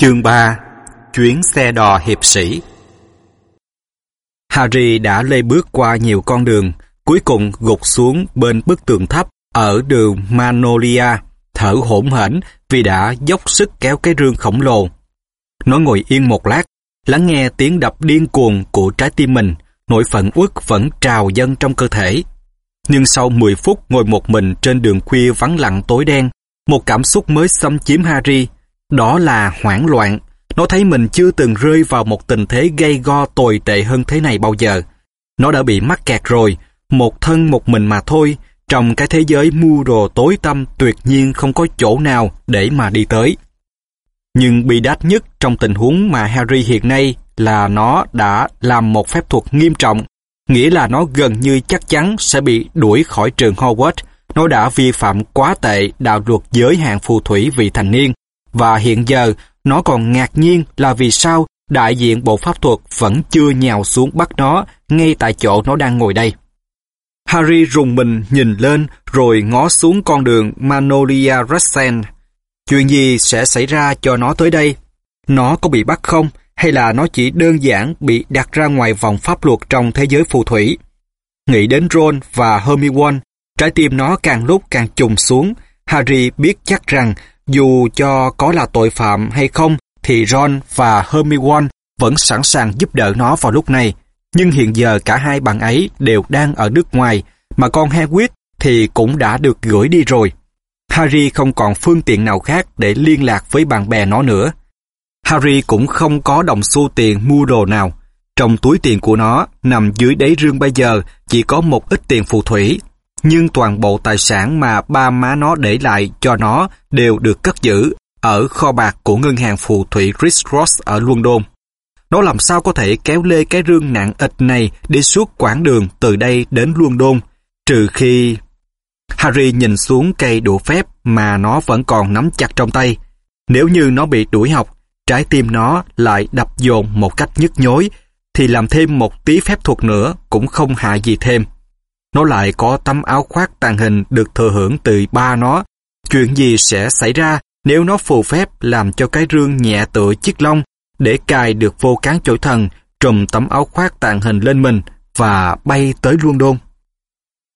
Chương 3 Chuyến xe đò hiệp sĩ Harry đã lê bước qua nhiều con đường, cuối cùng gục xuống bên bức tường thấp ở đường Manolia, thở hổn hển vì đã dốc sức kéo cái rương khổng lồ. Nó ngồi yên một lát, lắng nghe tiếng đập điên cuồng của trái tim mình, nỗi phận uất vẫn trào dâng trong cơ thể. Nhưng sau 10 phút ngồi một mình trên đường khuya vắng lặng tối đen, một cảm xúc mới xâm chiếm Harry, đó là hoảng loạn. Nó thấy mình chưa từng rơi vào một tình thế gây go tồi tệ hơn thế này bao giờ. Nó đã bị mắc kẹt rồi, một thân một mình mà thôi, trong cái thế giới mưu đồ tối tăm tuyệt nhiên không có chỗ nào để mà đi tới. Nhưng bị đát nhất trong tình huống mà Harry hiện nay là nó đã làm một phép thuật nghiêm trọng, nghĩa là nó gần như chắc chắn sẽ bị đuổi khỏi trường Hogwarts. Nó đã vi phạm quá tệ đạo luật giới hạn phù thủy vị thành niên, và hiện giờ nó còn ngạc nhiên là vì sao đại diện bộ pháp thuật vẫn chưa nhào xuống bắt nó ngay tại chỗ nó đang ngồi đây. Harry rùng mình nhìn lên rồi ngó xuống con đường Manolia Rassen. Chuyện gì sẽ xảy ra cho nó tới đây? Nó có bị bắt không? Hay là nó chỉ đơn giản bị đặt ra ngoài vòng pháp luật trong thế giới phù thủy? Nghĩ đến Ron và Hermione, trái tim nó càng lúc càng trùng xuống. Harry biết chắc rằng dù cho có là tội phạm hay không thì Ron và Hermione vẫn sẵn sàng giúp đỡ nó vào lúc này. Nhưng hiện giờ cả hai bạn ấy đều đang ở nước ngoài, mà con Hagrid thì cũng đã được gửi đi rồi. Harry không còn phương tiện nào khác để liên lạc với bạn bè nó nữa. Harry cũng không có đồng xu tiền mua đồ nào. Trong túi tiền của nó, nằm dưới đáy rương bây giờ, chỉ có một ít tiền phù thủy. Nhưng toàn bộ tài sản mà ba má nó để lại cho nó đều được cất giữ ở kho bạc của ngân hàng phù thủy Chris Ross ở London. Nó làm sao có thể kéo lê cái rương nặng ịch này đi suốt quãng đường từ đây đến London, trừ khi... Harry nhìn xuống cây đũa phép mà nó vẫn còn nắm chặt trong tay. Nếu như nó bị đuổi học, trái tim nó lại đập dồn một cách nhức nhối, thì làm thêm một tí phép thuật nữa cũng không hại gì thêm. Nó lại có tấm áo khoác tàn hình được thừa hưởng từ ba nó. Chuyện gì sẽ xảy ra nếu nó phù phép làm cho cái rương nhẹ tựa chiếc lông để cài được vô cán chổi thần trùm tấm áo khoác tàn hình lên mình và bay tới London.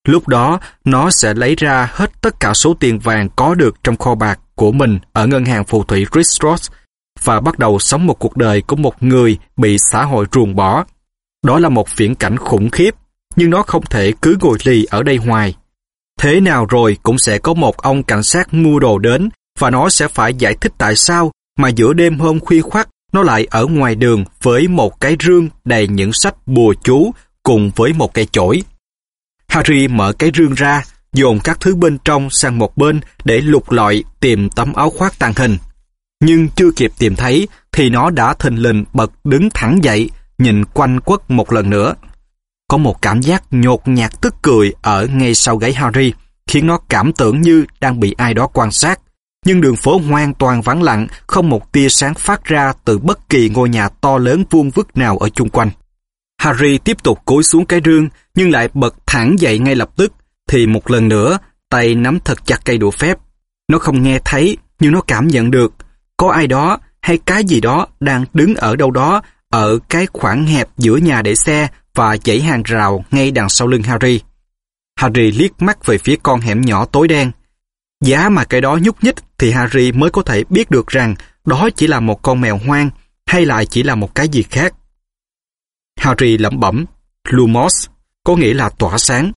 Lúc đó, nó sẽ lấy ra hết tất cả số tiền vàng có được trong kho bạc của mình ở ngân hàng phù thủy Chris Ross và bắt đầu sống một cuộc đời của một người bị xã hội ruồng bỏ. Đó là một viễn cảnh khủng khiếp, nhưng nó không thể cứ ngồi lì ở đây hoài. Thế nào rồi cũng sẽ có một ông cảnh sát mua đồ đến và nó sẽ phải giải thích tại sao mà giữa đêm hôm khuya khoắt nó lại ở ngoài đường với một cái rương đầy những sách bùa chú cùng với một cây chổi. Harry mở cái rương ra, dồn các thứ bên trong sang một bên để lục lọi tìm tấm áo khoác tàn hình. Nhưng chưa kịp tìm thấy thì nó đã thình lình bật đứng thẳng dậy, nhìn quanh quất một lần nữa. Có một cảm giác nhột nhạt tức cười ở ngay sau gáy Harry, khiến nó cảm tưởng như đang bị ai đó quan sát. Nhưng đường phố hoàn toàn vắng lặng, không một tia sáng phát ra từ bất kỳ ngôi nhà to lớn vuông vức nào ở chung quanh. Harry tiếp tục cúi xuống cái rương, nhưng lại bật thẳng dậy ngay lập tức, thì một lần nữa, tay nắm thật chặt cây đũa phép. Nó không nghe thấy, nhưng nó cảm nhận được, có ai đó hay cái gì đó đang đứng ở đâu đó, ở cái khoảng hẹp giữa nhà để xe và dãy hàng rào ngay đằng sau lưng Harry. Harry liếc mắt về phía con hẻm nhỏ tối đen. Giá mà cái đó nhúc nhích thì Harry mới có thể biết được rằng đó chỉ là một con mèo hoang hay lại chỉ là một cái gì khác. Harry lẩm bẩm, Lumos, có nghĩa là tỏa sáng.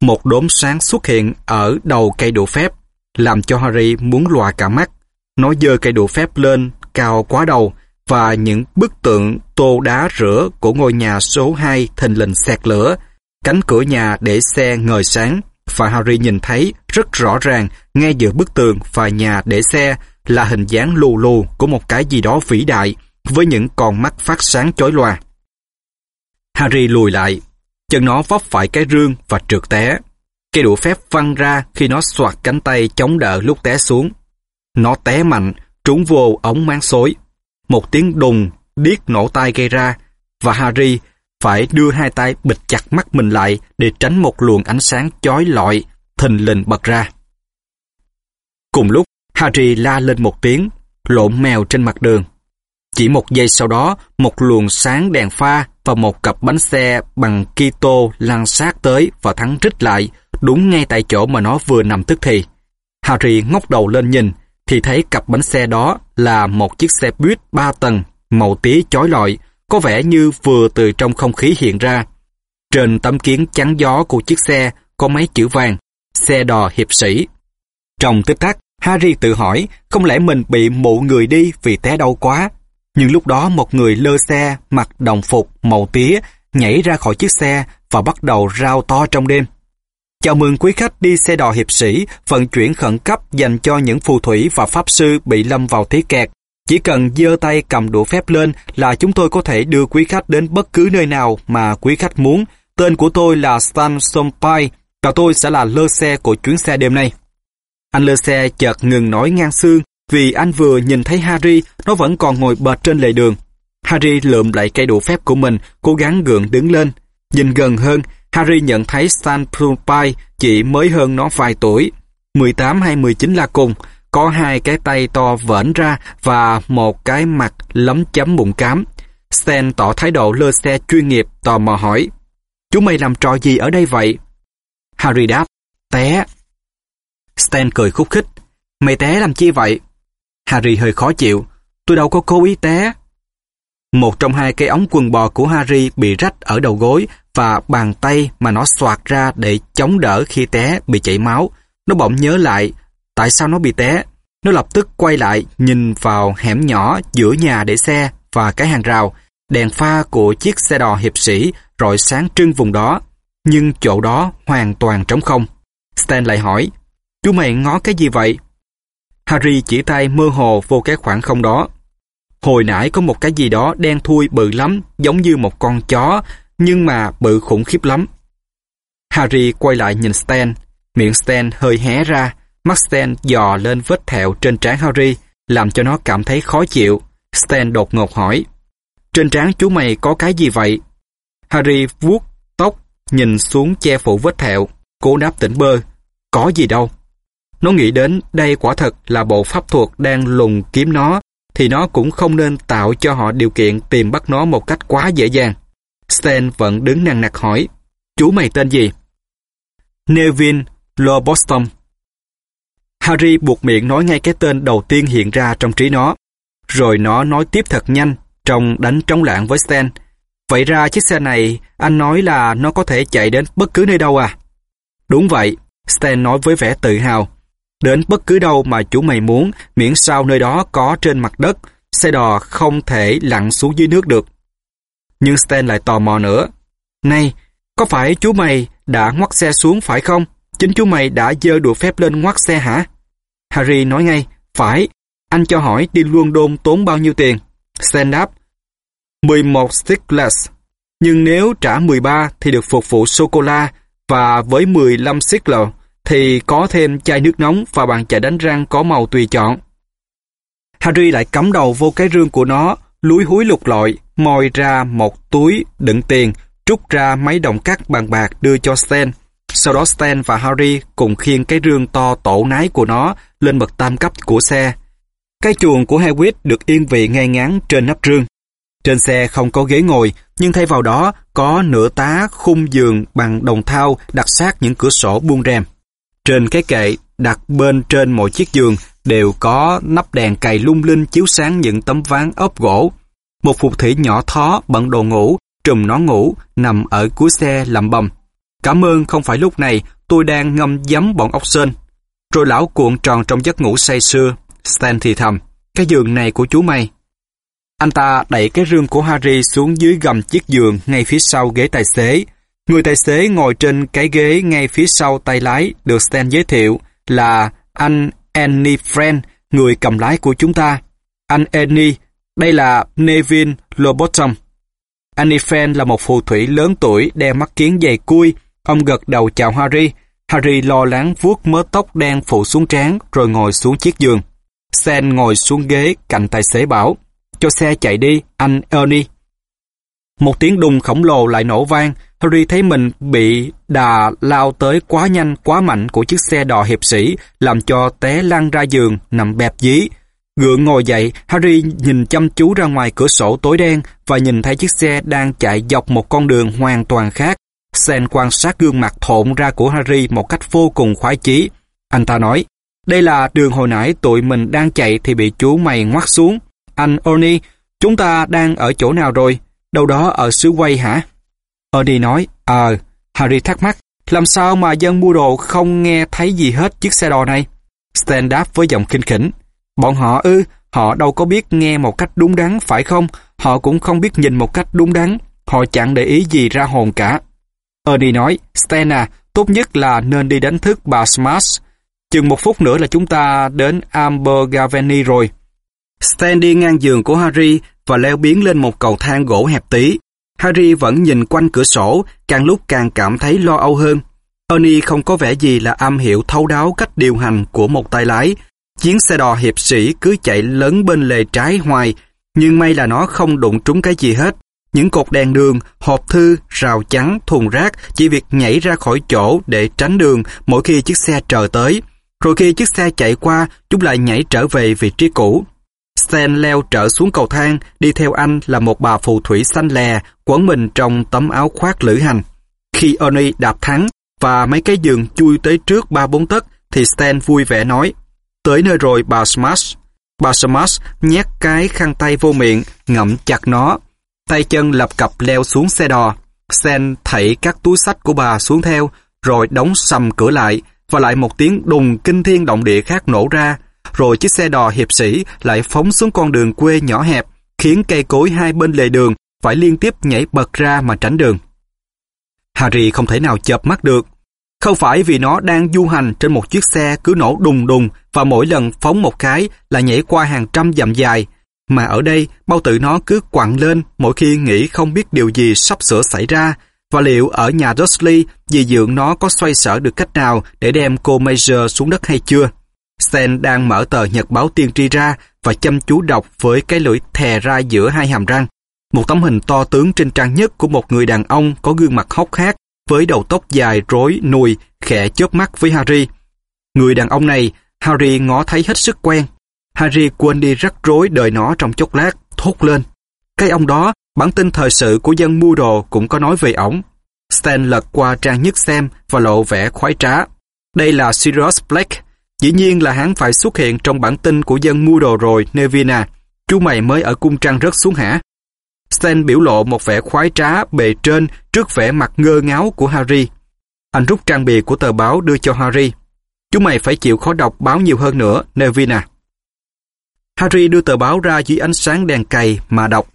Một đốm sáng xuất hiện ở đầu cây đũa phép, làm cho Harry muốn lòa cả mắt. Nó dơ cây đũa phép lên, cao quá đầu, và những bức tượng tô đá rửa của ngôi nhà số 2 thình lình xẹt lửa. Cánh cửa nhà để xe ngời sáng, và Harry nhìn thấy rất rõ ràng ngay giữa bức tường và nhà để xe là hình dáng lù lù của một cái gì đó vĩ đại với những con mắt phát sáng chói loà. Harry lùi lại, chân nó vấp phải cái rương và trượt té. Cây đũa phép văng ra khi nó xoạc cánh tay chống đỡ lúc té xuống. Nó té mạnh, trúng vô ống máng xối. Một tiếng đùng, điếc nổ tai gây ra, và Harry phải đưa hai tay bịt chặt mắt mình lại để tránh một luồng ánh sáng chói lọi, thình lình bật ra. Cùng lúc, Harry la lên một tiếng, lộn mèo trên mặt đường. Chỉ một giây sau đó, một luồng sáng đèn pha và một cặp bánh xe bằng Kito lăn sát tới và thắng rít lại, đúng ngay tại chỗ mà nó vừa nằm tức thì. Harry ngóc đầu lên nhìn, thì thấy cặp bánh xe đó là một chiếc xe buýt ba tầng, màu tía chói lọi, có vẻ như vừa từ trong không khí hiện ra. Trên tấm kiến chắn gió của chiếc xe có mấy chữ vàng, xe đò hiệp sĩ. Trong tích tắc, Harry tự hỏi, không lẽ mình bị mụ người đi vì té đau quá. Nhưng lúc đó một người lơ xe, mặc đồng phục, màu tía, nhảy ra khỏi chiếc xe và bắt đầu rao to trong đêm. Chào mừng quý khách đi xe đò hiệp sĩ, vận chuyển khẩn cấp dành cho những phù thủy và pháp sư bị lâm vào thế kẹt. Chỉ cần giơ tay cầm đũa phép lên là chúng tôi có thể đưa quý khách đến bất cứ nơi nào mà quý khách muốn. Tên của tôi là Stan Sompai và tôi sẽ là lơ xe của chuyến xe đêm nay. Anh lơ xe chợt ngừng nói ngang xương vì anh vừa nhìn thấy Harry, nó vẫn còn ngồi bệt trên lề đường. Harry lượm lại cây đũa phép của mình, cố gắng gượng đứng lên. Nhìn gần hơn, Harry nhận thấy Stan Plumpy chỉ mới hơn nó vài tuổi, 18 hay 19 là cùng, có hai cái tay to vỡn ra và một cái mặt lấm chấm bụng cám. Stan tỏ thái độ lơ xe chuyên nghiệp tò mò hỏi, Chú mày làm trò gì ở đây vậy? Harry đáp, té. Stan cười khúc khích, mày té làm chi vậy? Harry hơi khó chịu, tôi đâu có cố ý té. Một trong hai cái ống quần bò của Harry bị rách ở đầu gối và bàn tay mà nó xoạc ra để chống đỡ khi té bị chảy máu. Nó bỗng nhớ lại tại sao nó bị té. Nó lập tức quay lại nhìn vào hẻm nhỏ giữa nhà để xe và cái hàng rào. Đèn pha của chiếc xe đò hiệp sĩ rọi sáng trưng vùng đó. Nhưng chỗ đó hoàn toàn trống không. Stan lại hỏi, chú mày ngó cái gì vậy? Harry chỉ tay mơ hồ vô cái khoảng không đó. Hồi nãy có một cái gì đó đen thui bự lắm, giống như một con chó, nhưng mà bự khủng khiếp lắm. Harry quay lại nhìn Stan, miệng Stan hơi hé ra, mắt Stan dò lên vết thẹo trên trán Harry, làm cho nó cảm thấy khó chịu. Stan đột ngột hỏi, trên trán chú mày có cái gì vậy? Harry vuốt tóc, nhìn xuống che phủ vết thẹo, cố đáp tỉnh bơ, có gì đâu. Nó nghĩ đến đây quả thật là bộ pháp thuật đang lùng kiếm nó, thì nó cũng không nên tạo cho họ điều kiện tìm bắt nó một cách quá dễ dàng. Stan vẫn đứng nằng nặc hỏi, chú mày tên gì? Nevin Lobostom. Harry buộc miệng nói ngay cái tên đầu tiên hiện ra trong trí nó. Rồi nó nói tiếp thật nhanh, trong đánh trống lạng với Stan. Vậy ra chiếc xe này, anh nói là nó có thể chạy đến bất cứ nơi đâu à? Đúng vậy, Stan nói với vẻ tự hào. Đến bất cứ đâu mà chú mày muốn, miễn sao nơi đó có trên mặt đất, xe đò không thể lặn xuống dưới nước được. Nhưng Stan lại tò mò nữa. Này, có phải chú mày đã ngoắt xe xuống phải không? Chính chú mày đã dơ đùa phép lên ngoắt xe hả? Harry nói ngay, phải. Anh cho hỏi đi London tốn bao nhiêu tiền? Stan đáp, 11 stickless. Nhưng nếu trả 13 thì được phục vụ sô-cô-la và với 15 stickler thì có thêm chai nước nóng và bàn chải đánh răng có màu tùy chọn. Harry lại cắm đầu vô cái rương của nó, lúi húi lục lọi, moi ra một túi đựng tiền, trút ra mấy đồng cắt bằng bạc đưa cho Stan. Sau đó Stan và Harry cùng khiêng cái rương to tổ nái của nó lên bậc tam cấp của xe. Cái chuồng của Hagrid được yên vị ngay ngắn trên nắp rương. Trên xe không có ghế ngồi, nhưng thay vào đó có nửa tá khung giường bằng đồng thau đặt sát những cửa sổ buông rèm. Trên cái kệ đặt bên trên mỗi chiếc giường đều có nắp đèn cày lung linh chiếu sáng những tấm ván ốp gỗ. Một phụ thủy nhỏ thó bận đồ ngủ, trùm nó ngủ, nằm ở cuối xe lầm bầm. Cảm ơn không phải lúc này tôi đang ngâm giấm bọn ốc sên. Rồi lão cuộn tròn trong giấc ngủ say sưa. Stan thì thầm, cái giường này của chú mày. Anh ta đẩy cái rương của Harry xuống dưới gầm chiếc giường ngay phía sau ghế tài xế. Người tài xế ngồi trên cái ghế ngay phía sau tay lái được Stan giới thiệu là anh Annie Friend, người cầm lái của chúng ta. Anh Annie, đây là Nevin Lobottom. Annie là một phù thủy lớn tuổi đeo mắt kiến dày cui. Ông gật đầu chào Harry. Harry lo lắng vuốt mớ tóc đen phủ xuống trán rồi ngồi xuống chiếc giường. Sen ngồi xuống ghế cạnh tài xế bảo cho xe chạy đi, anh Ernie. Một tiếng đùng khổng lồ lại nổ vang, Harry thấy mình bị đà lao tới quá nhanh quá mạnh của chiếc xe đò hiệp sĩ, làm cho té lăn ra giường, nằm bẹp dí. Gượng ngồi dậy, Harry nhìn chăm chú ra ngoài cửa sổ tối đen và nhìn thấy chiếc xe đang chạy dọc một con đường hoàn toàn khác. Sen quan sát gương mặt thộn ra của Harry một cách vô cùng khoái chí. Anh ta nói, đây là đường hồi nãy tụi mình đang chạy thì bị chú mày ngoắt xuống. Anh Ernie, chúng ta đang ở chỗ nào rồi? Đâu đó ở xứ quay hả? Ernie nói, ờ, Harry thắc mắc, làm sao mà dân mua đồ không nghe thấy gì hết chiếc xe đò này? Stan đáp với giọng kinh khỉnh. Bọn họ ư, họ đâu có biết nghe một cách đúng đắn phải không? Họ cũng không biết nhìn một cách đúng đắn. Họ chẳng để ý gì ra hồn cả. Ernie nói, stena tốt nhất là nên đi đánh thức bà Smash. Chừng một phút nữa là chúng ta đến Amber Gaveni rồi. Stan đi ngang giường của Harry và leo biến lên một cầu thang gỗ hẹp tí. Harry vẫn nhìn quanh cửa sổ, càng lúc càng cảm thấy lo âu hơn. Ernie không có vẻ gì là am hiểu thấu đáo cách điều hành của một tay lái. Chiến xe đò hiệp sĩ cứ chạy lớn bên lề trái hoài, nhưng may là nó không đụng trúng cái gì hết. Những cột đèn đường, hộp thư, rào chắn, thùng rác chỉ việc nhảy ra khỏi chỗ để tránh đường mỗi khi chiếc xe chờ tới. Rồi khi chiếc xe chạy qua, chúng lại nhảy trở về vị trí cũ. Stan leo trở xuống cầu thang, đi theo anh là một bà phù thủy xanh lè, quấn mình trong tấm áo khoác lữ hành. Khi Ernie đạp thắng và mấy cái giường chui tới trước ba bốn tấc, thì Stan vui vẻ nói, tới nơi rồi bà Smash. Bà Smash nhét cái khăn tay vô miệng, ngậm chặt nó. Tay chân lập cập leo xuống xe đò. sen thảy các túi sách của bà xuống theo, rồi đóng sầm cửa lại, và lại một tiếng đùng kinh thiên động địa khác nổ ra, rồi chiếc xe đò hiệp sĩ lại phóng xuống con đường quê nhỏ hẹp, khiến cây cối hai bên lề đường phải liên tiếp nhảy bật ra mà tránh đường. Harry không thể nào chợp mắt được. Không phải vì nó đang du hành trên một chiếc xe cứ nổ đùng đùng và mỗi lần phóng một cái là nhảy qua hàng trăm dặm dài, mà ở đây bao tử nó cứ quặn lên mỗi khi nghĩ không biết điều gì sắp sửa xảy ra và liệu ở nhà Dursley dì dưỡng nó có xoay sở được cách nào để đem cô Major xuống đất hay chưa? Stan đang mở tờ nhật báo tiên tri ra và chăm chú đọc với cái lưỡi thè ra giữa hai hàm răng. Một tấm hình to tướng trên trang nhất của một người đàn ông có gương mặt hốc hác với đầu tóc dài rối nùi khẽ chớp mắt với Harry. Người đàn ông này, Harry ngó thấy hết sức quen. Harry quên đi rắc rối đời nó trong chốc lát, thốt lên. Cái ông đó, bản tin thời sự của dân mua đồ cũng có nói về ổng. Stan lật qua trang nhất xem và lộ vẻ khoái trá. Đây là Sirius Black. Dĩ nhiên là hắn phải xuất hiện trong bản tin của dân mua đồ rồi, Nevina. Chú mày mới ở cung trăng rớt xuống hả? Stan biểu lộ một vẻ khoái trá bề trên trước vẻ mặt ngơ ngáo của Harry. Anh rút trang bìa của tờ báo đưa cho Harry. Chú mày phải chịu khó đọc báo nhiều hơn nữa, Nevina. Harry đưa tờ báo ra dưới ánh sáng đèn cày mà đọc.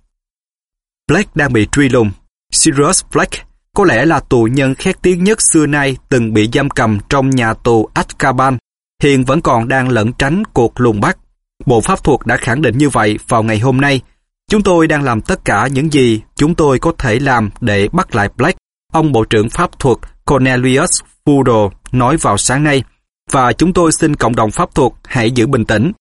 Black đang bị truy lùng. Sirius Black có lẽ là tù nhân khét tiếng nhất xưa nay từng bị giam cầm trong nhà tù Azkaban, hiện vẫn còn đang lẩn tránh cuộc lùng bắt. Bộ pháp thuật đã khẳng định như vậy vào ngày hôm nay. Chúng tôi đang làm tất cả những gì chúng tôi có thể làm để bắt lại Black, ông Bộ trưởng Pháp thuật Cornelius Fudo nói vào sáng nay, và chúng tôi xin cộng đồng pháp thuật hãy giữ bình tĩnh.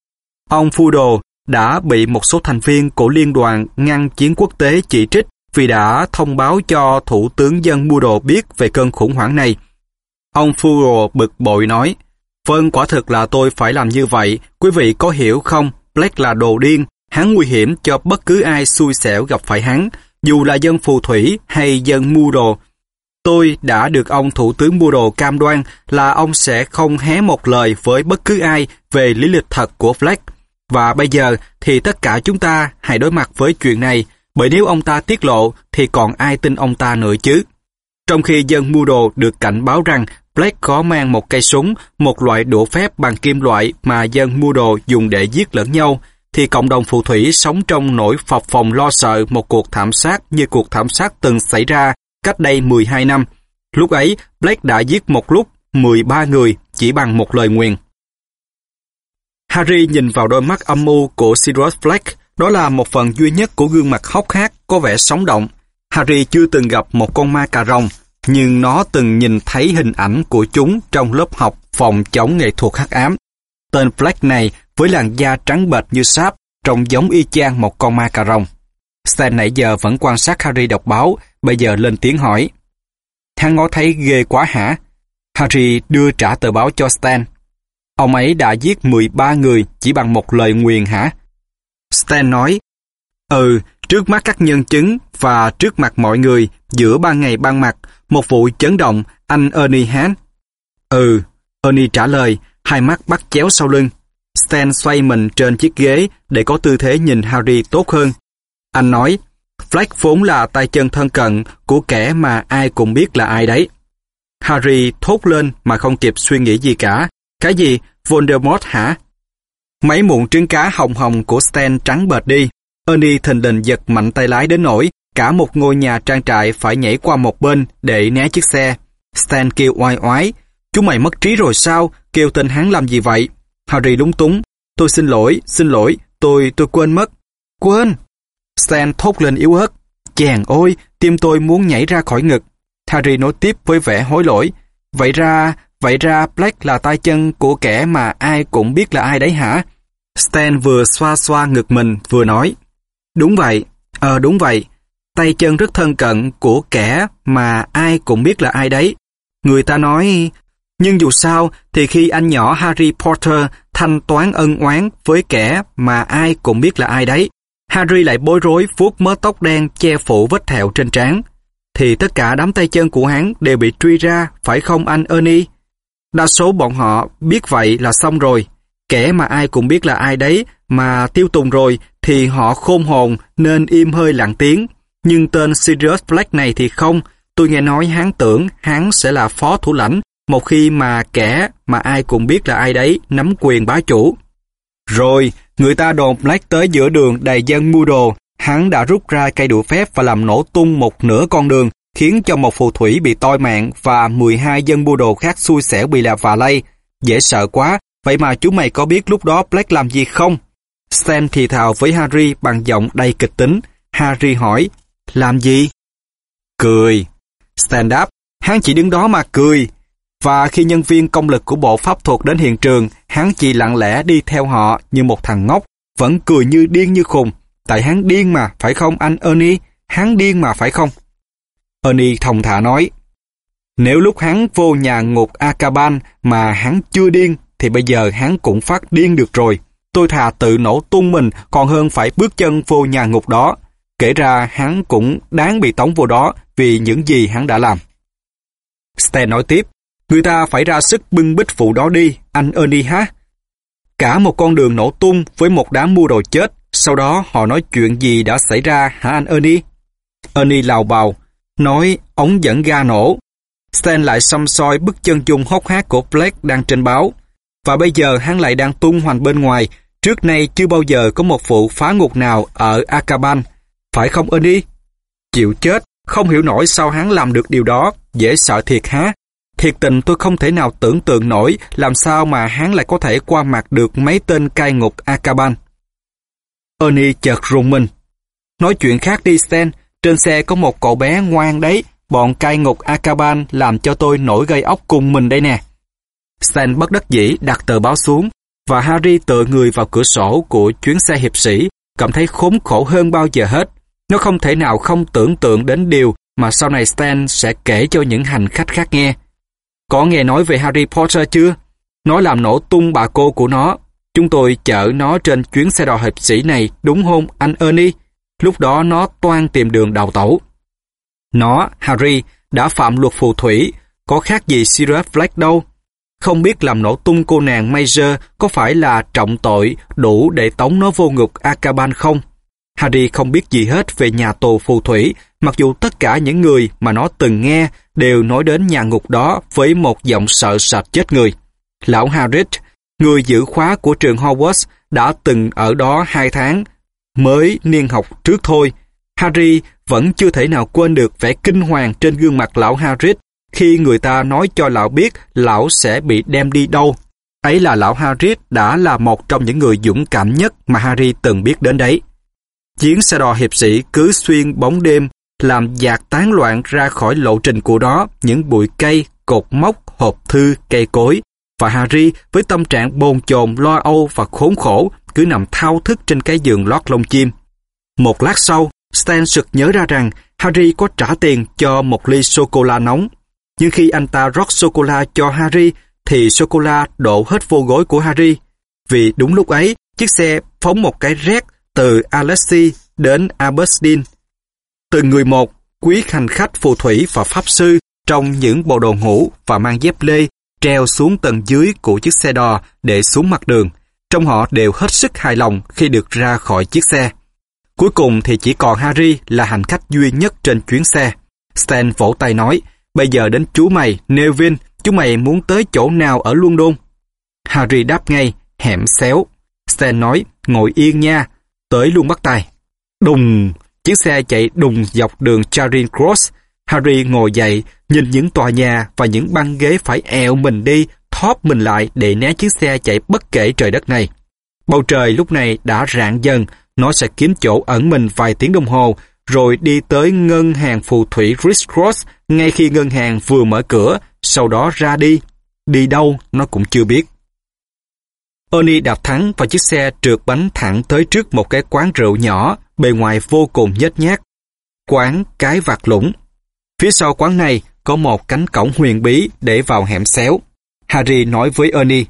Ông Fudo đã bị một số thành viên của liên đoàn ngăn chiến quốc tế chỉ trích vì đã thông báo cho Thủ tướng dân mua biết về cơn khủng hoảng này. Ông Fudo bực bội nói, Vâng, quả thực là tôi phải làm như vậy, quý vị có hiểu không? Black là đồ điên, hắn nguy hiểm cho bất cứ ai xui xẻo gặp phải hắn, dù là dân phù thủy hay dân mua đồ. Tôi đã được ông Thủ tướng mua đồ cam đoan là ông sẽ không hé một lời với bất cứ ai về lý lịch thật của Fleck. Và bây giờ thì tất cả chúng ta hãy đối mặt với chuyện này, bởi nếu ông ta tiết lộ thì còn ai tin ông ta nữa chứ. Trong khi dân mua đồ được cảnh báo rằng Black có mang một cây súng, một loại đũa phép bằng kim loại mà dân mua đồ dùng để giết lẫn nhau, thì cộng đồng phù thủy sống trong nỗi phập phòng lo sợ một cuộc thảm sát như cuộc thảm sát từng xảy ra cách đây 12 năm. Lúc ấy, Blake đã giết một lúc 13 người chỉ bằng một lời nguyền. Harry nhìn vào đôi mắt âm u của Sirius Black, đó là một phần duy nhất của gương mặt hốc hác có vẻ sống động. Harry chưa từng gặp một con ma cà rồng, nhưng nó từng nhìn thấy hình ảnh của chúng trong lớp học phòng chống nghệ thuật hắc ám. Tên Black này với làn da trắng bệch như sáp, trông giống y chang một con ma cà rồng. Stan nãy giờ vẫn quan sát Harry đọc báo, bây giờ lên tiếng hỏi. Hắn ngó thấy ghê quá hả? Harry đưa trả tờ báo cho Stan. Ông ấy đã giết 13 người chỉ bằng một lời nguyền hả? Stan nói, Ừ, trước mắt các nhân chứng và trước mặt mọi người, giữa ban ngày ban mặt, một vụ chấn động, anh Ernie Hán. Ừ, Ernie trả lời, hai mắt bắt chéo sau lưng. Stan xoay mình trên chiếc ghế để có tư thế nhìn Harry tốt hơn. Anh nói, Flack vốn là tay chân thân cận của kẻ mà ai cũng biết là ai đấy. Harry thốt lên mà không kịp suy nghĩ gì cả. Cái gì? Voldemort hả? Mấy muộn trứng cá hồng hồng của Stan trắng bệt đi. Ernie thình lình giật mạnh tay lái đến nỗi cả một ngôi nhà trang trại phải nhảy qua một bên để né chiếc xe. Stan kêu oai oái. Chúng mày mất trí rồi sao? Kêu tên hắn làm gì vậy? Harry lúng túng. Tôi xin lỗi, xin lỗi, tôi, tôi quên mất. Quên! Stan thốt lên yếu ớt. Chàng ôi, tim tôi muốn nhảy ra khỏi ngực. Harry nói tiếp với vẻ hối lỗi. Vậy ra, vậy ra Black là tay chân của kẻ mà ai cũng biết là ai đấy hả? Stan vừa xoa xoa ngực mình vừa nói. Đúng vậy, ờ đúng vậy. Tay chân rất thân cận của kẻ mà ai cũng biết là ai đấy. Người ta nói... Nhưng dù sao thì khi anh nhỏ Harry Potter thanh toán ân oán với kẻ mà ai cũng biết là ai đấy, Harry lại bối rối vuốt mớ tóc đen che phủ vết thẹo trên trán. Thì tất cả đám tay chân của hắn đều bị truy ra, phải không anh Ernie? Đa số bọn họ biết vậy là xong rồi. Kẻ mà ai cũng biết là ai đấy mà tiêu tùng rồi thì họ khôn hồn nên im hơi lặng tiếng. Nhưng tên Sirius Black này thì không. Tôi nghe nói hắn tưởng hắn sẽ là phó thủ lãnh một khi mà kẻ mà ai cũng biết là ai đấy nắm quyền bá chủ. Rồi, người ta đồn Black tới giữa đường đầy dân mua đồ. Hắn đã rút ra cây đũa phép và làm nổ tung một nửa con đường, khiến cho một phù thủy bị toi mạng và 12 dân mua đồ khác xui xẻo bị lạc và lây. Dễ sợ quá, vậy mà chú mày có biết lúc đó Black làm gì không? Stan thì thào với Harry bằng giọng đầy kịch tính. Harry hỏi, làm gì? Cười. Stan đáp, hắn chỉ đứng đó mà cười. Và khi nhân viên công lực của bộ pháp thuật đến hiện trường, hắn chỉ lặng lẽ đi theo họ như một thằng ngốc, vẫn cười như điên như khùng. Tại hắn điên mà, phải không anh Ernie? Hắn điên mà, phải không? Ernie thòng thả nói, nếu lúc hắn vô nhà ngục Akaban mà hắn chưa điên, thì bây giờ hắn cũng phát điên được rồi. Tôi thà tự nổ tung mình còn hơn phải bước chân vô nhà ngục đó. Kể ra hắn cũng đáng bị tống vô đó vì những gì hắn đã làm. Stan nói tiếp, người ta phải ra sức bưng bích vụ đó đi, anh Ernie ha. Cả một con đường nổ tung với một đám mua đồ chết, sau đó họ nói chuyện gì đã xảy ra hả anh Ernie? Ernie lào bào, nói ống dẫn ga nổ. Stan lại xăm soi bức chân dung hốc hác của Blake đang trên báo. Và bây giờ hắn lại đang tung hoành bên ngoài, trước nay chưa bao giờ có một vụ phá ngục nào ở Akaban. Phải không Ernie? Chịu chết, không hiểu nổi sao hắn làm được điều đó, dễ sợ thiệt há. Thiệt tình tôi không thể nào tưởng tượng nổi làm sao mà hắn lại có thể qua mặt được mấy tên cai ngục Akaban. Ernie chợt rùng mình. Nói chuyện khác đi Stan, trên xe có một cậu bé ngoan đấy, bọn cai ngục Akaban làm cho tôi nổi gây óc cùng mình đây nè. Stan bất đắc dĩ đặt tờ báo xuống, và Harry tựa người vào cửa sổ của chuyến xe hiệp sĩ, cảm thấy khốn khổ hơn bao giờ hết. Nó không thể nào không tưởng tượng đến điều mà sau này Stan sẽ kể cho những hành khách khác nghe. Có nghe nói về Harry Potter chưa? Nó làm nổ tung bà cô của nó. Chúng tôi chở nó trên chuyến xe đò hiệp sĩ này, đúng không anh Ernie? Lúc đó nó toan tìm đường đào tẩu. Nó, Harry, đã phạm luật phù thủy, có khác gì Sirius Black đâu. Không biết làm nổ tung cô nàng Major có phải là trọng tội đủ để tống nó vô ngục Akaban không? Harry không biết gì hết về nhà tù phù thủy, mặc dù tất cả những người mà nó từng nghe đều nói đến nhà ngục đó với một giọng sợ sệt chết người. Lão Harris, người giữ khóa của trường Hogwarts, đã từng ở đó hai tháng, mới niên học trước thôi. Harry vẫn chưa thể nào quên được vẻ kinh hoàng trên gương mặt lão Harris khi người ta nói cho lão biết lão sẽ bị đem đi đâu. Ấy là lão Harris đã là một trong những người dũng cảm nhất mà Harry từng biết đến đấy. Chiến xe đò hiệp sĩ cứ xuyên bóng đêm làm dạt tán loạn ra khỏi lộ trình của đó những bụi cây, cột mốc, hộp thư, cây cối. Và Harry với tâm trạng bồn chồn, lo âu và khốn khổ cứ nằm thao thức trên cái giường lót lông chim. Một lát sau, Stan sực nhớ ra rằng Harry có trả tiền cho một ly sô-cô-la nóng nhưng khi anh ta rót sô-cô-la cho Harry thì sô-cô-la đổ hết vô gối của Harry. Vì đúng lúc ấy, chiếc xe phóng một cái rét từ Alexi đến Aberdeen. Từng người một, quý hành khách phù thủy và pháp sư trong những bộ đồ ngủ và mang dép lê treo xuống tầng dưới của chiếc xe đò để xuống mặt đường. Trong họ đều hết sức hài lòng khi được ra khỏi chiếc xe. Cuối cùng thì chỉ còn Harry là hành khách duy nhất trên chuyến xe. Stan vỗ tay nói, bây giờ đến chú mày, Neville, chú mày muốn tới chỗ nào ở London? Harry đáp ngay, hẻm xéo. Stan nói, ngồi yên nha, tới luôn bắt tay. Đùng, chiếc xe chạy đùng dọc đường Charing Cross. Harry ngồi dậy, nhìn những tòa nhà và những băng ghế phải eo mình đi, thóp mình lại để né chiếc xe chạy bất kể trời đất này. Bầu trời lúc này đã rạng dần, nó sẽ kiếm chỗ ẩn mình vài tiếng đồng hồ, rồi đi tới ngân hàng phù thủy Chris Cross ngay khi ngân hàng vừa mở cửa, sau đó ra đi. Đi đâu nó cũng chưa biết. Ernie đạp thắng và chiếc xe trượt bánh thẳng tới trước một cái quán rượu nhỏ, bề ngoài vô cùng nhếch nhác. Quán Cái Vạt Lũng. Phía sau quán này có một cánh cổng huyền bí để vào hẻm xéo. Harry nói với Ernie,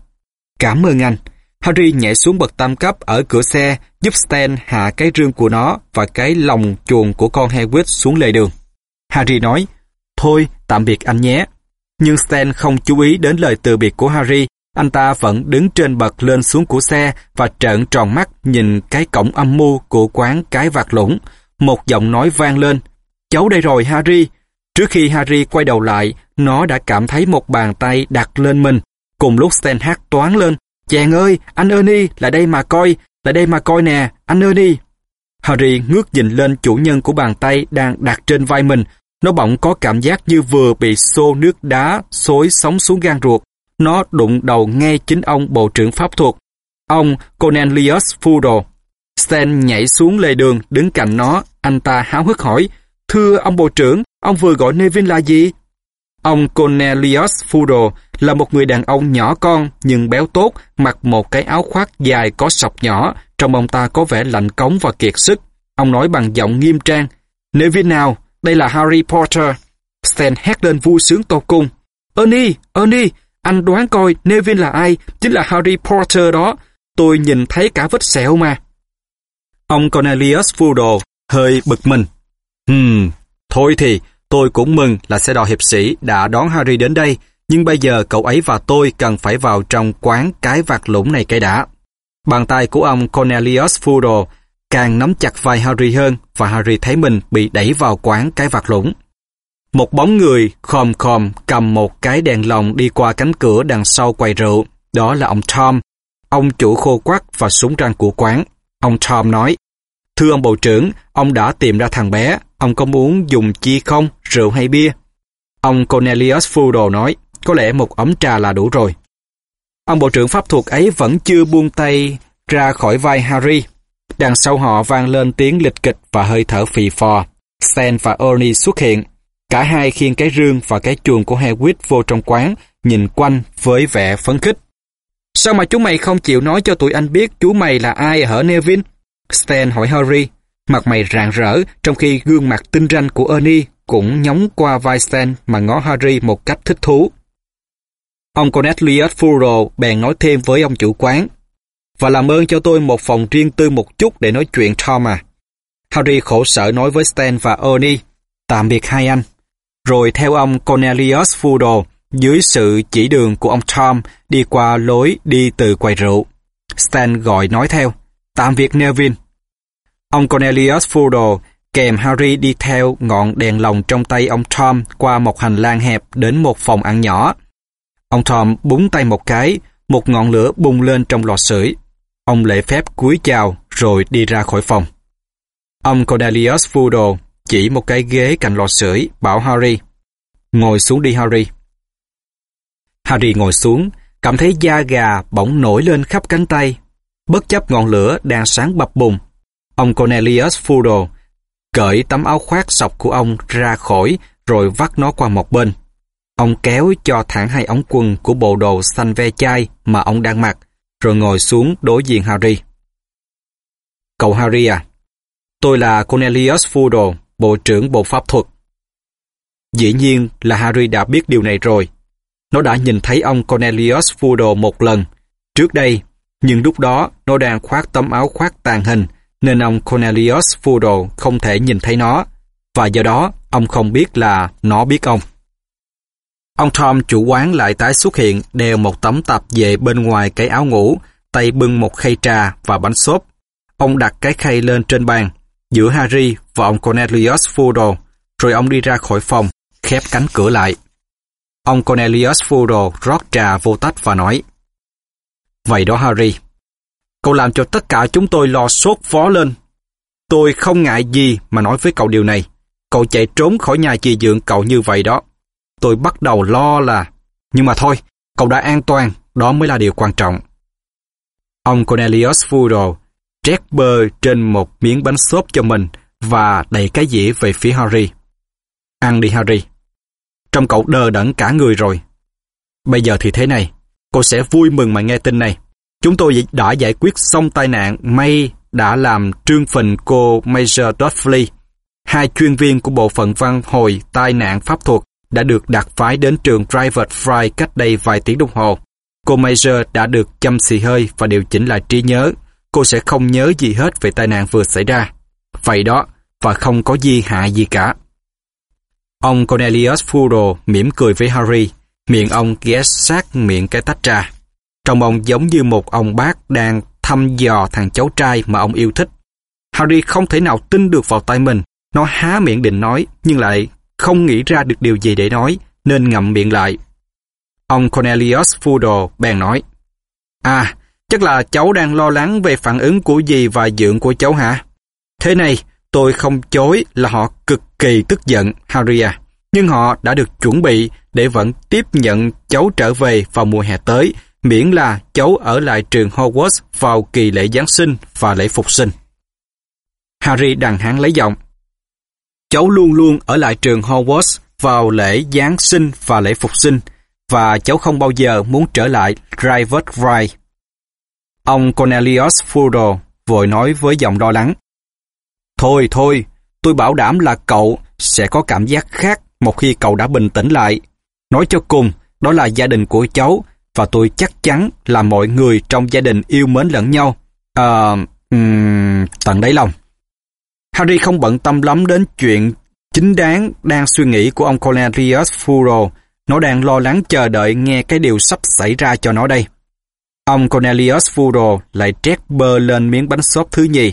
Cảm ơn anh. Harry nhảy xuống bậc tam cấp ở cửa xe, giúp Stan hạ cái rương của nó và cái lồng chuồng của con Hagrid xuống lề đường. Harry nói, Thôi, tạm biệt anh nhé. Nhưng Stan không chú ý đến lời từ biệt của Harry. Anh ta vẫn đứng trên bậc lên xuống của xe và trợn tròn mắt nhìn cái cổng âm mưu của quán cái vạt lũng. Một giọng nói vang lên, Cháu đây rồi Harry. Trước khi Harry quay đầu lại, nó đã cảm thấy một bàn tay đặt lên mình. Cùng lúc Stan hát toán lên, Chàng ơi, anh Ernie, lại đây mà coi, lại đây mà coi nè, anh Ernie. Harry ngước nhìn lên chủ nhân của bàn tay đang đặt trên vai mình. Nó bỗng có cảm giác như vừa bị xô nước đá xối sóng xuống gan ruột. Nó đụng đầu ngay chính ông bộ trưởng pháp thuật, ông Cornelius Fudo Stan nhảy xuống lề đường, đứng cạnh nó. Anh ta háo hức hỏi, Thưa ông bộ trưởng, ông vừa gọi Nevin là gì? Ông Cornelius Fudo là một người đàn ông nhỏ con nhưng béo tốt, mặc một cái áo khoác dài có sọc nhỏ, trong ông ta có vẻ lạnh cống và kiệt sức. Ông nói bằng giọng nghiêm trang, Nevin nào, đây là Harry Potter. Stan hét lên vui sướng tô cung. Ernie, Ernie, anh đoán coi Neville là ai? Chính là Harry Potter đó. Tôi nhìn thấy cả vết sẹo mà. Ông Cornelius fudo hơi bực mình. Hmm, thôi thì, tôi cũng mừng là xe đò hiệp sĩ đã đón Harry đến đây, nhưng bây giờ cậu ấy và tôi cần phải vào trong quán cái vạt lũng này cái đã. Bàn tay của ông Cornelius fudo càng nắm chặt vai Harry hơn và Harry thấy mình bị đẩy vào quán cái vạt lũng. Một bóng người khom khom cầm một cái đèn lồng đi qua cánh cửa đằng sau quầy rượu. Đó là ông Tom, ông chủ khô quắc và súng răng của quán. Ông Tom nói, Thưa ông bộ trưởng, ông đã tìm ra thằng bé, ông có muốn dùng chi không, rượu hay bia? Ông Cornelius Fudo nói, có lẽ một ấm trà là đủ rồi. Ông bộ trưởng pháp thuật ấy vẫn chưa buông tay ra khỏi vai Harry. Đằng sau họ vang lên tiếng lịch kịch và hơi thở phì phò. Sen và Ernie xuất hiện. Cả hai khiêng cái rương và cái chuồng của Hagrid vô trong quán, nhìn quanh với vẻ phấn khích. Sao mà chú mày không chịu nói cho tụi anh biết chú mày là ai hở Nevin? Stan hỏi Harry. Mặt mày rạng rỡ, trong khi gương mặt tinh ranh của Ernie cũng nhóng qua vai Stan mà ngó Harry một cách thích thú. Ông Cornelius Furo bèn nói thêm với ông chủ quán. Và làm ơn cho tôi một phòng riêng tư một chút để nói chuyện Tom à. Harry khổ sở nói với Stan và Ernie. Tạm biệt hai anh. Rồi theo ông Cornelius Fudo dưới sự chỉ đường của ông Tom, đi qua lối đi từ quầy rượu. Stan gọi nói theo. Tạm biệt Neville. Ông Cornelius Fudo kèm Harry đi theo ngọn đèn lồng trong tay ông Tom qua một hành lang hẹp đến một phòng ăn nhỏ. Ông Tom búng tay một cái, một ngọn lửa bùng lên trong lò sưởi. Ông lễ phép cúi chào rồi đi ra khỏi phòng. Ông Cornelius Fudo chỉ một cái ghế cạnh lò sưởi bảo Harry ngồi xuống đi Harry. Harry ngồi xuống, cảm thấy da gà bỗng nổi lên khắp cánh tay, bất chấp ngọn lửa đang sáng bập bùng. Ông Cornelius Fudo cởi tấm áo khoác sọc của ông ra khỏi rồi vắt nó qua một bên. Ông kéo cho thẳng hai ống quần của bộ đồ xanh ve chai mà ông đang mặc, rồi ngồi xuống đối diện Harry. Cậu Harry à, tôi là Cornelius Fudo Bộ trưởng Bộ Pháp thuật. Dĩ nhiên là Harry đã biết điều này rồi. nó đã nhìn thấy ông Cornelius Fudo một lần. Trước đây, nhưng lúc đó nó đang khoác tấm áo khoác tàn hình, nên ông Cornelius Fudo không thể nhìn thấy nó, và do đó ông không biết là nó biết ông. Ông Tom chủ quán lại tái xuất hiện đeo một tấm tạp về bên ngoài cái áo ngủ, tay bưng một khay trà và bánh xốp. Ông đặt cái khay lên trên bàn, giữa Harry và ông Cornelius Fudo, rồi ông đi ra khỏi phòng, khép cánh cửa lại. Ông Cornelius Fudo rót trà vô tách và nói, Vậy đó Harry, cậu làm cho tất cả chúng tôi lo sốt phó lên. Tôi không ngại gì mà nói với cậu điều này. Cậu chạy trốn khỏi nhà chị dưỡng cậu như vậy đó. Tôi bắt đầu lo là... Nhưng mà thôi, cậu đã an toàn, đó mới là điều quan trọng. Ông Cornelius Fudo trét bơ trên một miếng bánh xốp cho mình và đẩy cái dĩa về phía Harry. Ăn đi Harry. Trong cậu đờ đẫn cả người rồi. Bây giờ thì thế này, cô sẽ vui mừng mà nghe tin này. Chúng tôi đã giải quyết xong tai nạn May đã làm trương phình cô Major Dudley. Hai chuyên viên của bộ phận văn hồi tai nạn pháp thuật đã được đặt phái đến trường Private Fry cách đây vài tiếng đồng hồ. Cô Major đã được chăm xì hơi và điều chỉnh lại trí nhớ. Cô sẽ không nhớ gì hết về tai nạn vừa xảy ra. Vậy đó, và không có di hại gì cả. Ông Cornelius Fudo mỉm cười với Harry, miệng ông ghé sát miệng cái tách trà. Trông ông giống như một ông bác đang thăm dò thằng cháu trai mà ông yêu thích. Harry không thể nào tin được vào tay mình. Nó há miệng định nói, nhưng lại không nghĩ ra được điều gì để nói, nên ngậm miệng lại. Ông Cornelius Fudo bèn nói, À, chắc là cháu đang lo lắng về phản ứng của dì và dượng của cháu hả? Thế này, tôi không chối là họ cực kỳ tức giận, Harry. Nhưng họ đã được chuẩn bị để vẫn tiếp nhận cháu trở về vào mùa hè tới, miễn là cháu ở lại trường Hogwarts vào kỳ lễ Giáng sinh và lễ phục sinh. Harry đằng hán lấy giọng. Cháu luôn luôn ở lại trường Hogwarts vào lễ Giáng sinh và lễ phục sinh, và cháu không bao giờ muốn trở lại Private Ride. Ông Cornelius Fudo vội nói với giọng lo lắng. Thôi thôi, tôi bảo đảm là cậu sẽ có cảm giác khác một khi cậu đã bình tĩnh lại. Nói cho cùng, đó là gia đình của cháu và tôi chắc chắn là mọi người trong gia đình yêu mến lẫn nhau. À, um, tận đáy lòng. Harry không bận tâm lắm đến chuyện chính đáng đang suy nghĩ của ông Cornelius Furo. Nó đang lo lắng chờ đợi nghe cái điều sắp xảy ra cho nó đây. Ông Cornelius Furo lại trét bơ lên miếng bánh xốp thứ nhì.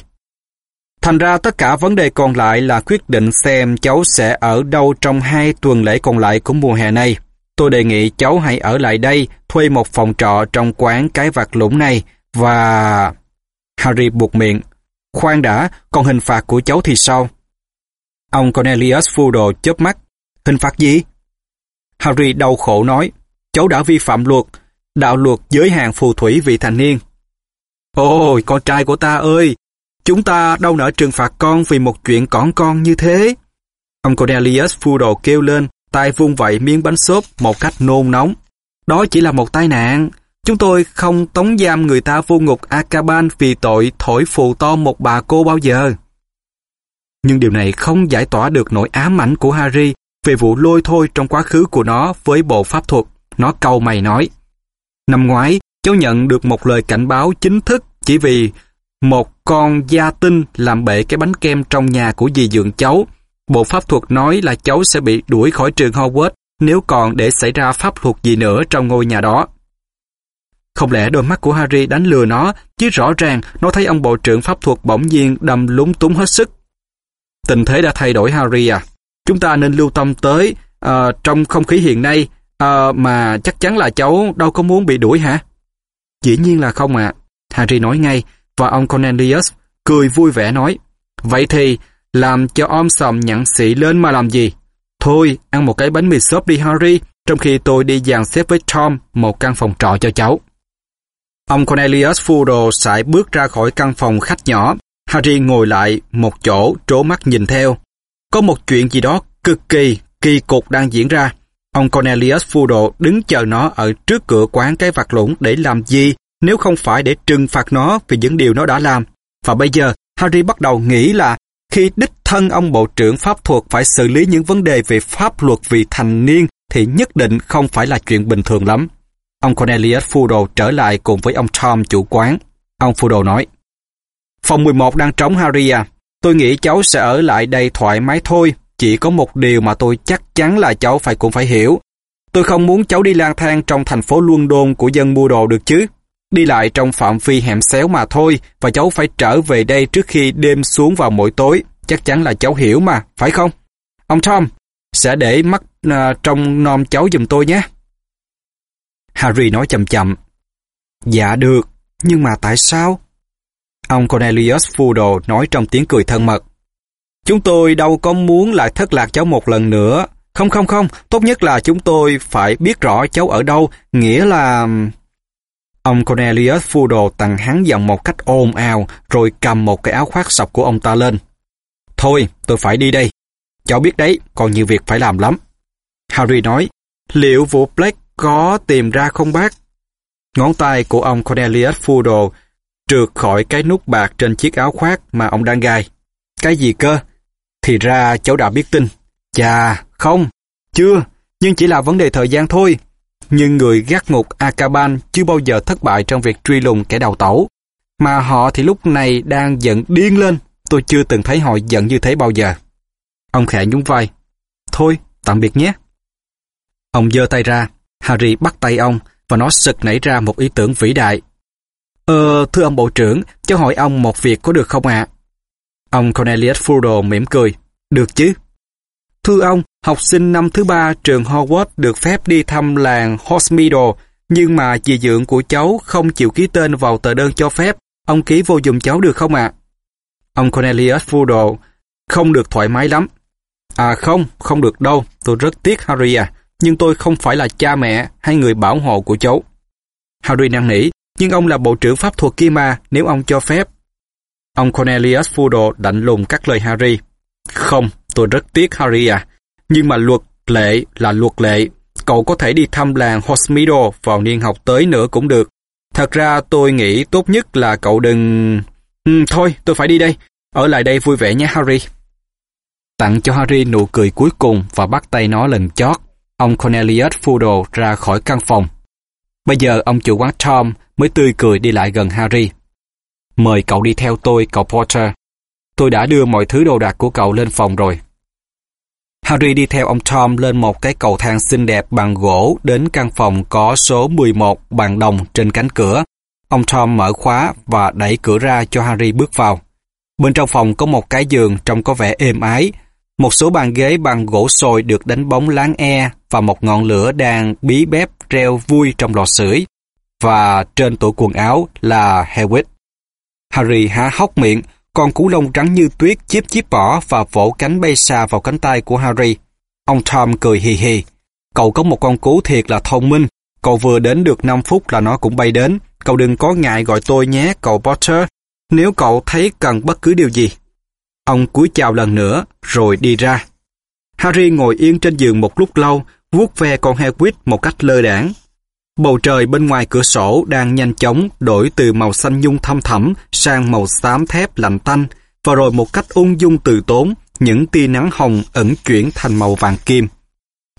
Thành ra tất cả vấn đề còn lại là quyết định xem cháu sẽ ở đâu trong hai tuần lễ còn lại của mùa hè này. Tôi đề nghị cháu hãy ở lại đây, thuê một phòng trọ trong quán cái vạt lũng này và... Harry buộc miệng. Khoan đã, còn hình phạt của cháu thì sao? Ông Cornelius Fudo chớp mắt. Hình phạt gì? Harry đau khổ nói. Cháu đã vi phạm luật, đạo luật giới hạn phù thủy vị thành niên. Ôi, con trai của ta ơi, chúng ta đâu nỡ trừng phạt con vì một chuyện cỏn con như thế. Ông Cornelius Fudo kêu lên, tay vung vẩy miếng bánh xốp một cách nôn nóng. Đó chỉ là một tai nạn. Chúng tôi không tống giam người ta vô ngục Akaban vì tội thổi phù to một bà cô bao giờ. Nhưng điều này không giải tỏa được nỗi ám ảnh của Harry về vụ lôi thôi trong quá khứ của nó với bộ pháp thuật. Nó câu mày nói. Năm ngoái, cháu nhận được một lời cảnh báo chính thức chỉ vì một con gia tinh làm bể cái bánh kem trong nhà của dì dượng cháu. Bộ pháp thuật nói là cháu sẽ bị đuổi khỏi trường Hogwarts nếu còn để xảy ra pháp luật gì nữa trong ngôi nhà đó. Không lẽ đôi mắt của Harry đánh lừa nó, chứ rõ ràng nó thấy ông bộ trưởng pháp thuật bỗng nhiên đâm lúng túng hết sức. Tình thế đã thay đổi Harry à. Chúng ta nên lưu tâm tới uh, trong không khí hiện nay uh, mà chắc chắn là cháu đâu có muốn bị đuổi hả? Dĩ nhiên là không ạ. Harry nói ngay và ông Cornelius cười vui vẻ nói Vậy thì làm cho om sòm nhặn xị lên mà làm gì? Thôi, ăn một cái bánh mì xốp đi Harry, trong khi tôi đi dàn xếp với Tom một căn phòng trọ cho cháu. Ông Cornelius Fudo sải bước ra khỏi căn phòng khách nhỏ. Harry ngồi lại một chỗ trố mắt nhìn theo. Có một chuyện gì đó cực kỳ, kỳ cục đang diễn ra. Ông Cornelius Fudo đứng chờ nó ở trước cửa quán cái vặt lũng để làm gì nếu không phải để trừng phạt nó vì những điều nó đã làm. Và bây giờ, Harry bắt đầu nghĩ là khi đích thân ông bộ trưởng pháp thuật phải xử lý những vấn đề về pháp luật vì thành niên thì nhất định không phải là chuyện bình thường lắm. Ông Cornelius Fudo trở lại cùng với ông Tom chủ quán. Ông Fudo nói, Phòng 11 đang trống Harry à. Tôi nghĩ cháu sẽ ở lại đây thoải mái thôi. Chỉ có một điều mà tôi chắc chắn là cháu phải cũng phải hiểu. Tôi không muốn cháu đi lang thang trong thành phố London của dân mua đồ được chứ. Đi lại trong phạm vi hẻm xéo mà thôi và cháu phải trở về đây trước khi đêm xuống vào mỗi tối. Chắc chắn là cháu hiểu mà, phải không? Ông Tom, sẽ để mắt uh, trong nom cháu giùm tôi nhé. Harry nói chậm chậm. Dạ được, nhưng mà tại sao? Ông Cornelius Fudo nói trong tiếng cười thân mật. Chúng tôi đâu có muốn lại thất lạc cháu một lần nữa. Không không không, tốt nhất là chúng tôi phải biết rõ cháu ở đâu, nghĩa là... Ông Cornelius Fudo tặng hắn giọng một cách ồn ào, rồi cầm một cái áo khoác sọc của ông ta lên. Thôi, tôi phải đi đây. Cháu biết đấy, còn nhiều việc phải làm lắm. Harry nói, liệu vụ Black có tìm ra không bác? Ngón tay của ông Cornelius Fudo trượt khỏi cái nút bạc trên chiếc áo khoác mà ông đang gai. Cái gì cơ? Thì ra cháu đã biết tin. Chà, không, chưa, nhưng chỉ là vấn đề thời gian thôi. Nhưng người gác ngục Akaban chưa bao giờ thất bại trong việc truy lùng kẻ đào tẩu. Mà họ thì lúc này đang giận điên lên. Tôi chưa từng thấy họ giận như thế bao giờ. Ông khẽ nhún vai. Thôi, tạm biệt nhé. Ông giơ tay ra. Harry bắt tay ông và nó sực nảy ra một ý tưởng vĩ đại. Ờ, thưa ông bộ trưởng, cho hỏi ông một việc có được không ạ? Ông Cornelius Fudo mỉm cười. Được chứ. Thưa ông, học sinh năm thứ ba trường Hogwarts được phép đi thăm làng Hogsmeade, nhưng mà dì dưỡng của cháu không chịu ký tên vào tờ đơn cho phép. Ông ký vô dùm cháu được không ạ? Ông Cornelius Fudo không được thoải mái lắm. À không, không được đâu, tôi rất tiếc Harry à, nhưng tôi không phải là cha mẹ hay người bảo hộ của cháu. Harry năn nỉ, nhưng ông là bộ trưởng pháp thuật kia mà, nếu ông cho phép. Ông Cornelius Fudo đạnh lùng cắt lời Harry. Không, tôi rất tiếc Harry à, nhưng mà luật lệ là luật lệ. Cậu có thể đi thăm làng Hogsmeade vào niên học tới nữa cũng được. Thật ra tôi nghĩ tốt nhất là cậu đừng... Ừ, thôi, tôi phải đi đây. Ở lại đây vui vẻ nhé Harry. Tặng cho Harry nụ cười cuối cùng và bắt tay nó lần chót. Ông Cornelius Fudo ra khỏi căn phòng. Bây giờ ông chủ quán Tom mới tươi cười đi lại gần Harry. Mời cậu đi theo tôi, cậu Potter. Tôi đã đưa mọi thứ đồ đạc của cậu lên phòng rồi. Harry đi theo ông Tom lên một cái cầu thang xinh đẹp bằng gỗ đến căn phòng có số 11 bằng đồng trên cánh cửa. Ông Tom mở khóa và đẩy cửa ra cho Harry bước vào. Bên trong phòng có một cái giường trông có vẻ êm ái, một số bàn ghế bằng gỗ sồi được đánh bóng láng e và một ngọn lửa đang bí bếp treo vui trong lò sưởi. Và trên tủ quần áo là Hedwig. Harry há hốc miệng, con cú lông trắng như tuyết chiếp chiếp bỏ và vỗ cánh bay xa vào cánh tay của Harry. Ông Tom cười hì hì. Cậu có một con cú thiệt là thông minh. Cậu vừa đến được 5 phút là nó cũng bay đến. Cậu đừng có ngại gọi tôi nhé, cậu Potter. Nếu cậu thấy cần bất cứ điều gì. Ông cúi chào lần nữa, rồi đi ra. Harry ngồi yên trên giường một lúc lâu, vuốt ve con Hagrid một cách lơ đảng. Bầu trời bên ngoài cửa sổ đang nhanh chóng đổi từ màu xanh nhung thâm thẳm sang màu xám thép lạnh tanh, và rồi một cách ung dung từ tốn, những tia nắng hồng ẩn chuyển thành màu vàng kim.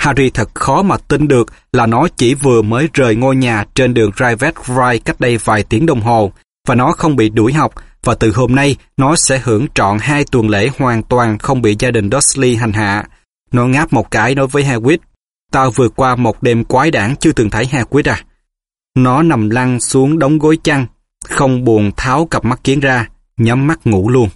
Harry thật khó mà tin được là nó chỉ vừa mới rời ngôi nhà trên đường Rivet Ride cách đây vài tiếng đồng hồ, và nó không bị đuổi học, và từ hôm nay nó sẽ hưởng trọn hai tuần lễ hoàn toàn không bị gia đình Dursley hành hạ. Nó ngáp một cái nói với Hagrid, tao vừa qua một đêm quái đản chưa từng thấy Hagrid à. Nó nằm lăn xuống đống gối chăn, không buồn tháo cặp mắt kiến ra, nhắm mắt ngủ luôn.